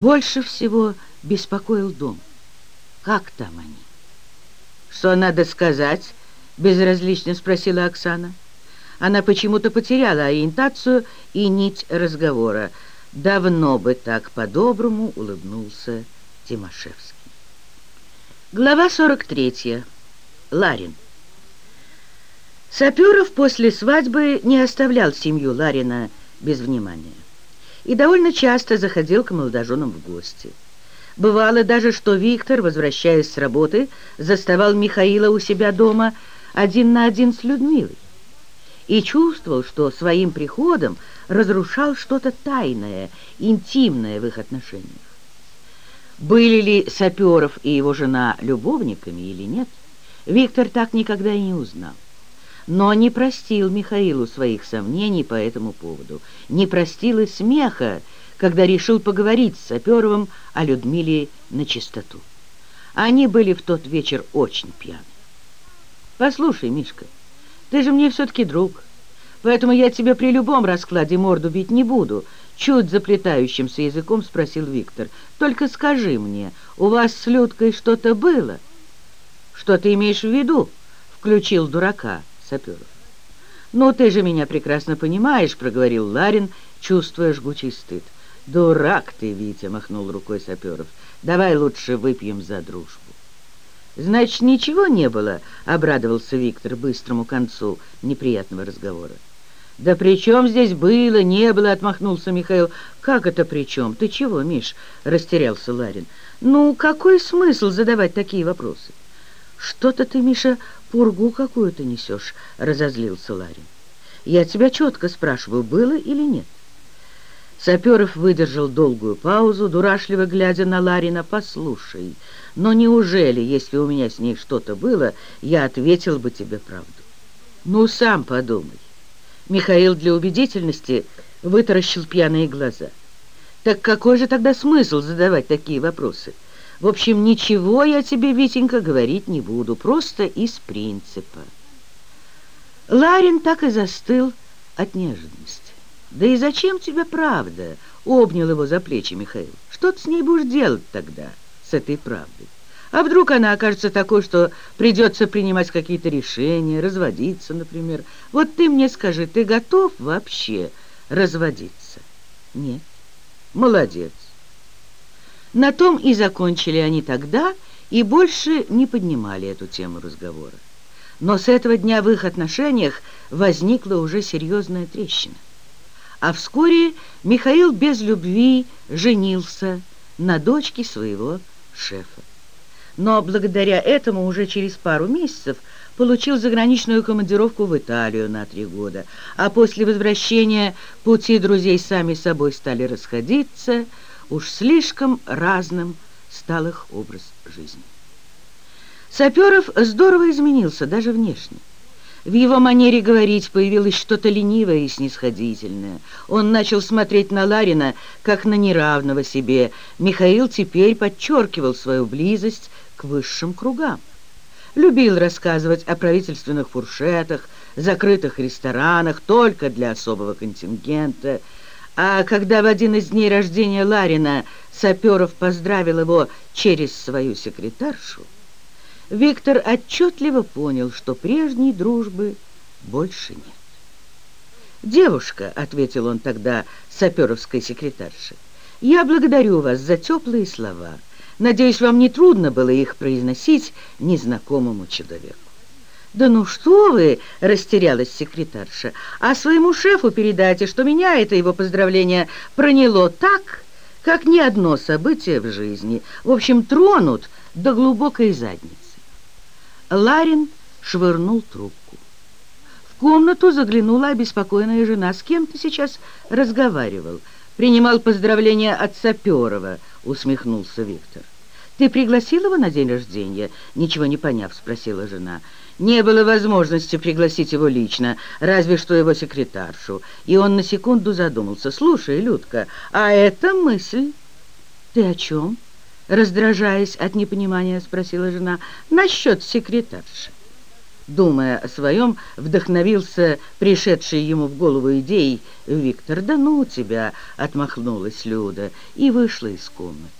Больше всего беспокоил дом. Как там они? «Что надо сказать?» — безразлично спросила Оксана. Она почему-то потеряла ориентацию и нить разговора. Давно бы так по-доброму улыбнулся Тимошевский. Глава 43. Ларин. Саперов после свадьбы не оставлял семью Ларина без внимания и довольно часто заходил к молодоженам в гости. Бывало даже, что Виктор, возвращаясь с работы, заставал Михаила у себя дома один на один с Людмилой и чувствовал, что своим приходом разрушал что-то тайное, интимное в их отношениях. Были ли Саперов и его жена любовниками или нет, Виктор так никогда и не узнал но не простил Михаилу своих сомнений по этому поводу, не простил и смеха, когда решил поговорить с Саперовым о Людмиле на чистоту. Они были в тот вечер очень пьяны. «Послушай, Мишка, ты же мне все-таки друг, поэтому я тебе при любом раскладе морду бить не буду», чуть заплетающимся языком спросил Виктор. «Только скажи мне, у вас с Людкой что-то было?» «Что ты имеешь в виду?» — включил дурака. Саперов. «Ну, ты же меня прекрасно понимаешь», — проговорил Ларин, чувствуя жгучий стыд. «Дурак ты, Витя!» — махнул рукой Саперов. «Давай лучше выпьем за дружбу». «Значит, ничего не было?» — обрадовался Виктор быстрому концу неприятного разговора. «Да при чем здесь было, не было?» — отмахнулся Михаил. «Как это при чем? Ты чего, Миш?» — растерялся Ларин. «Ну, какой смысл задавать такие вопросы?» «Что-то ты, Миша, пургу какую-то несешь», — разозлился Ларин. «Я тебя четко спрашиваю, было или нет?» Саперов выдержал долгую паузу, дурашливо глядя на Ларина. «Послушай, но неужели, если у меня с ней что-то было, я ответил бы тебе правду?» «Ну, сам подумай». Михаил для убедительности вытаращил пьяные глаза. «Так какой же тогда смысл задавать такие вопросы?» В общем, ничего я тебе, Витенька, говорить не буду, просто из принципа. Ларин так и застыл от неожиданности. «Да и зачем тебе правда?» — обнял его за плечи Михаил. «Что ты с ней будешь делать тогда, с этой правдой? А вдруг она окажется такой, что придется принимать какие-то решения, разводиться, например? Вот ты мне скажи, ты готов вообще разводиться?» «Нет». «Молодец. На том и закончили они тогда, и больше не поднимали эту тему разговора. Но с этого дня в их отношениях возникла уже серьезная трещина. А вскоре Михаил без любви женился на дочке своего шефа. Но благодаря этому уже через пару месяцев получил заграничную командировку в Италию на три года, а после возвращения пути друзей сами собой стали расходиться – Уж слишком разным стал их образ жизни. Саперов здорово изменился, даже внешне. В его манере говорить появилось что-то ленивое и снисходительное. Он начал смотреть на Ларина, как на неравного себе. Михаил теперь подчеркивал свою близость к высшим кругам. Любил рассказывать о правительственных фуршетах, закрытых ресторанах только для особого контингента – а когда в один из дней рождения Ларина Саперов поздравил его через свою секретаршу, Виктор отчетливо понял, что прежней дружбы больше нет. «Девушка», — ответил он тогда саперовской секретарше, — «я благодарю вас за теплые слова. Надеюсь, вам не трудно было их произносить незнакомому человеку». «Да ну что вы!» — растерялась секретарша. «А своему шефу передайте, что меня это его поздравление проняло так, как ни одно событие в жизни. В общем, тронут до глубокой задницы». Ларин швырнул трубку. В комнату заглянула обеспокоенная жена. «С кем ты сейчас разговаривал?» «Принимал поздравления от Саперова», — усмехнулся Виктор. «Ты пригласил его на день рождения?» Ничего не поняв, спросила жена. Не было возможности пригласить его лично, разве что его секретаршу. И он на секунду задумался. «Слушай, Людка, а это мысль...» «Ты о чем?» Раздражаясь от непонимания, спросила жена. «Насчет секретарши». Думая о своем, вдохновился пришедшей ему в голову идеей. «Виктор, да ну тебя!» — отмахнулась Люда и вышла из комнаты.